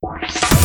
you